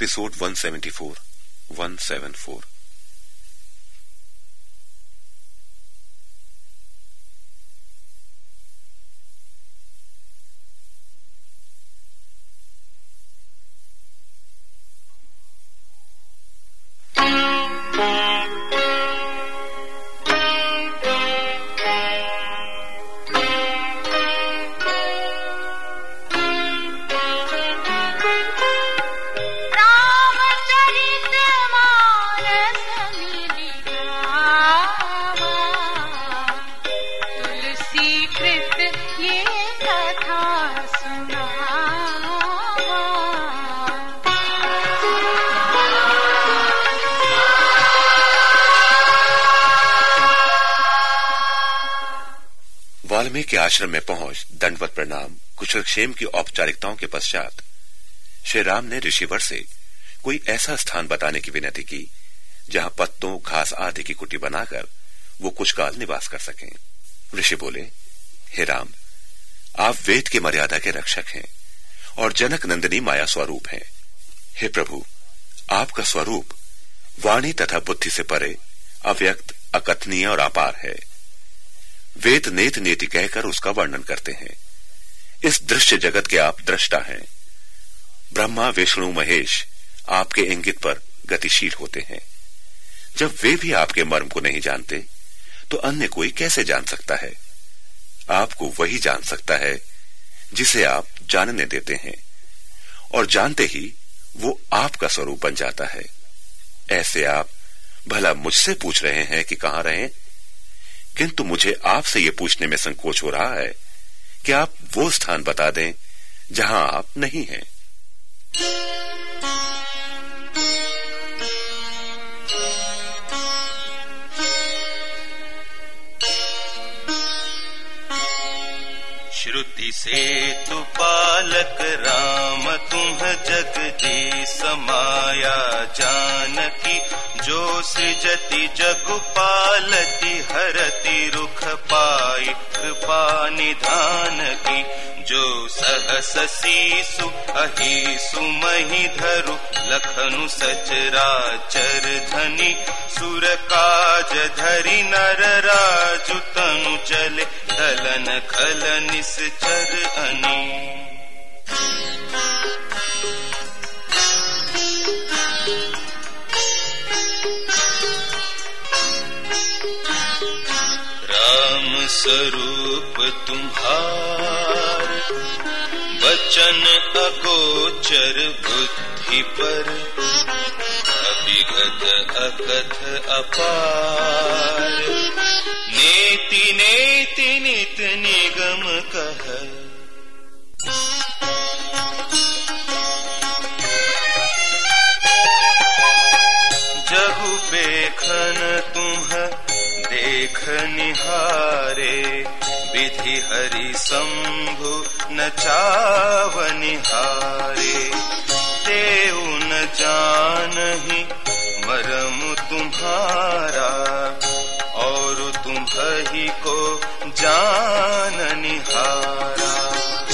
episode 174 174 Valmiki आश्रम में पहुँच दंडवत प्रणाम कुशलक्षेम की औपचारिकताओं के पश्चात श्री राम ने ऋषिवर से कोई ऐसा स्थान बताने की विनती की, जहाँ पत्तों, घास आदि की कुटी बनाकर वो कुछ काल निवास कर सकें। ऋषि बोले हे राम, आप वेद के मर्यादा के रक्षक हैं और जनक नंदिनी माया स्वरूप हैं। हे प्रभु, आपका स्वरूप वाणी तथा बुद्धि से परे, अव्यक्त, अकथनीय और अपार है। वेद नेत नेति कहकर उसका वर्णन करते हैं। इस दृश्य जगत के आप दृष्टा हैं। ब्रह्मा, विष्णु, महेश आपके इंगित पर गतिशील होते हैं। जब वे भी आपके मर्म को नहीं जानते तो अन्य कोई कैसे जान सकता है? आपको वही जान सकता है, जिसे आप जानने देते हैं। और जानते ही वो आपका स्वरूप बन जाता है। ऐसे आप भला मुझसे पूछ रहे हैं कि कहाँ रहें? किंतु मुझे आपसे ये पूछने में संकोच हो रहा है कि आप वो स्थान बता दें जहाँ आप नहीं हैं। श्रुति से तु पालक राम तुम जगदी समाया जानकी। जो सृजति जगु पालति हरति रुख पाई कृपा निधान की जो सहस सीसु अही सुमहि धरु लखनु सचराचर धनी। सुर काज धरि नर राजु तनु चले दलन खल निश्चर अनी। राम स्वरूप तुम्हार वचन अगोचर बुद्धि पर अभिगत अकथ अपार। नेति नेति नित निगम कह। जहु बेखन तुम देख निहारे, विधि हरि शंभु न चावनिहारे देव न जान ही मरम तुम्हारा तुम्ही को जान निहारा।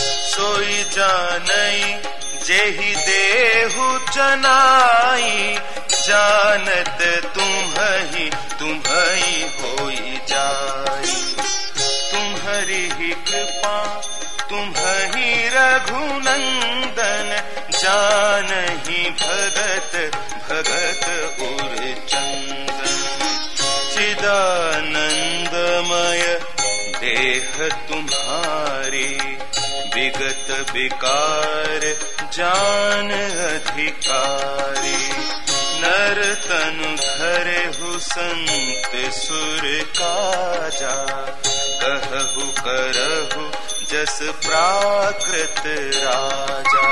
सोई जानई, जेहि देहु जनाई जानत तुम्हि तुम्हि होई जाई। तुम्हारी ही कृपा तुम्हि रघुनंदन। जान ही भगत भगत उर देह तुम्हारी विगत विकार, जान अधिकारी। नर तनु घर संत सुर काजा, कहु करहु जस प्राकृत राजा।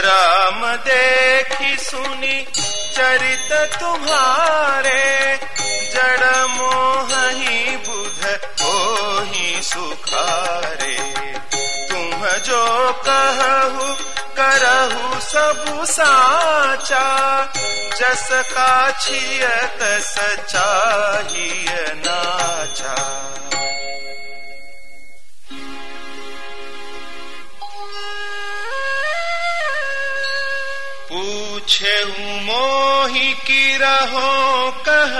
राम देखी सुनी चरित तुम्हारे, जड़ मोह ही बुध हो ही सुखारे। तुम जो कहु, करहु सब साचा, जस का छियत सचाहिय नाचा। पूछे मोही की रहो कह।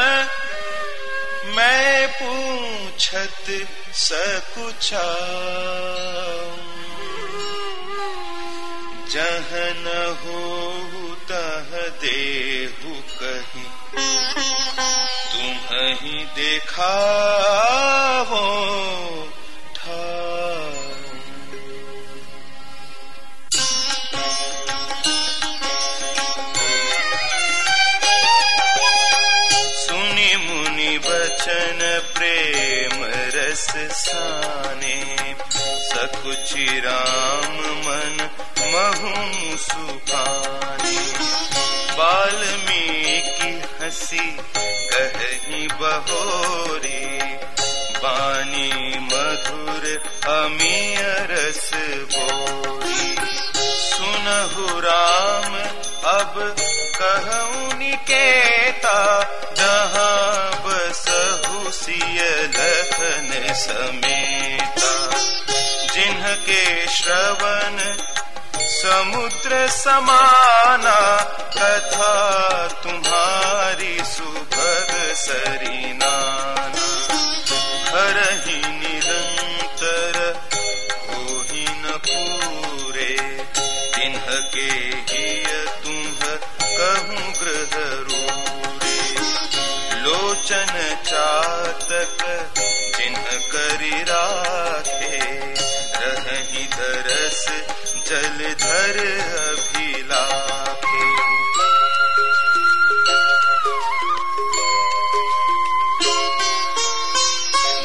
मैं पूछत सकुचा जह न हो तह देहु कहीं। तुम ही देखा हो महु सुपाने वाल्मीकि हसी कही बहोरे। बानी मधुर अमीय रस बोरी सुनहु राम, अब कहूँ निकेता, जहाँ बसहु सिय लखन समेता। जिन्हके श्रवण समुद्र समाना कथा तुम्हारी सुभग सरीना। हर जलधर अभिलाखे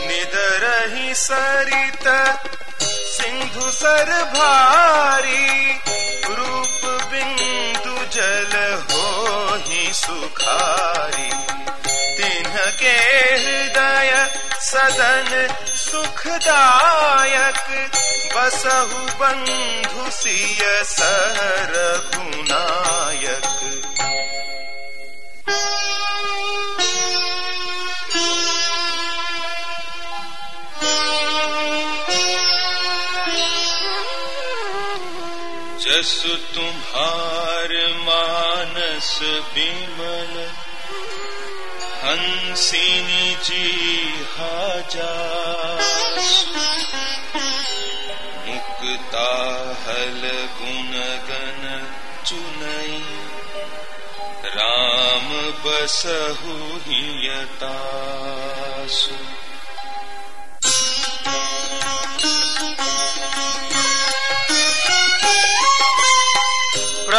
निदरही सरित सिंधु सर भारी रूप बिंदु जल हो ही सुखारी। तिन्ह के हृदय सदन सुखदायक बसहु बंधु सिय सर गुनायक जसु तुम्हार मानस विमल हंसिनी जी हाजा मुक्ता हल गुनगन चुनई। राम बसहु हियतासु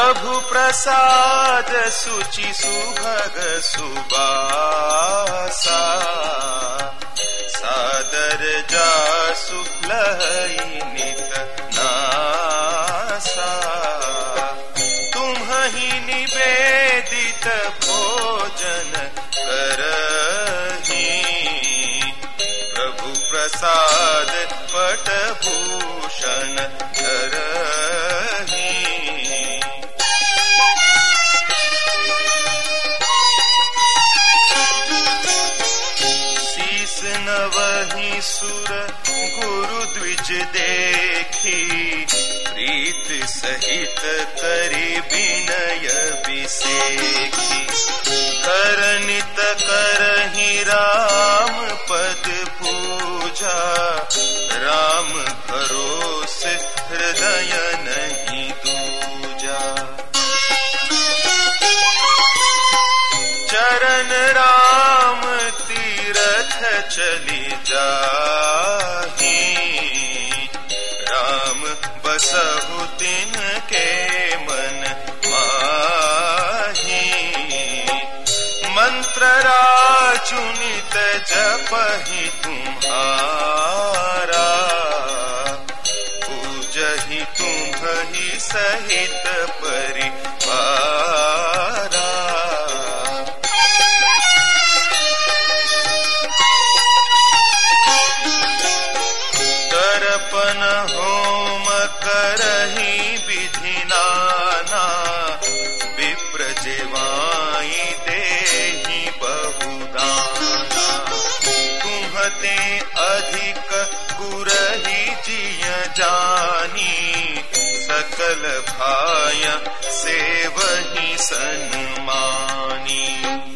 प्रभु प्रसाद सुचि सुभग सुबासा। सादर जासु नित नासा। तुम ही निवेदित भोजन करही। प्रभु प्रसाद पट देखी, प्रीत सहित करी विनय विसेखी। करनित करही राम पद पूजा, राम भरोस हृदय नहीं। मंत्र राजुनित जपहि तुम्हारा। पूज पूजहि तुम्हि सहित परिवारा। दर्पण होम करही जानी सकल भाया से वही सन्मानी।